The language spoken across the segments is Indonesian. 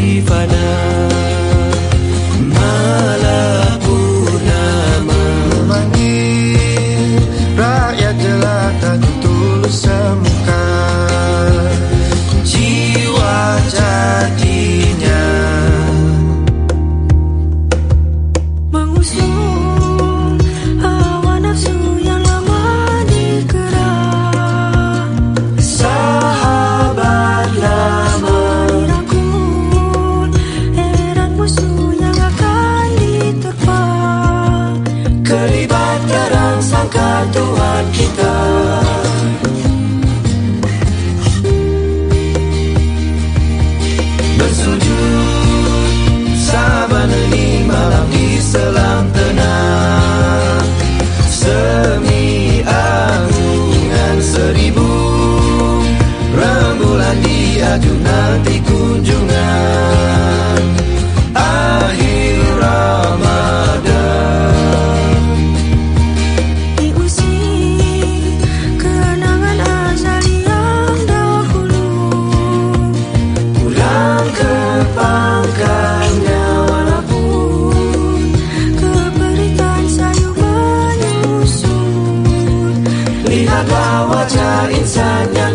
Ivana bila dawa cha insanya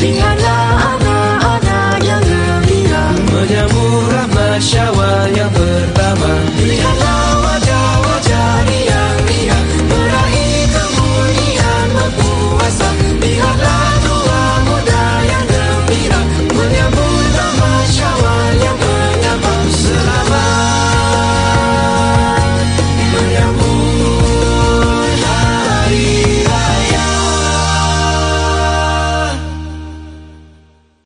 Bring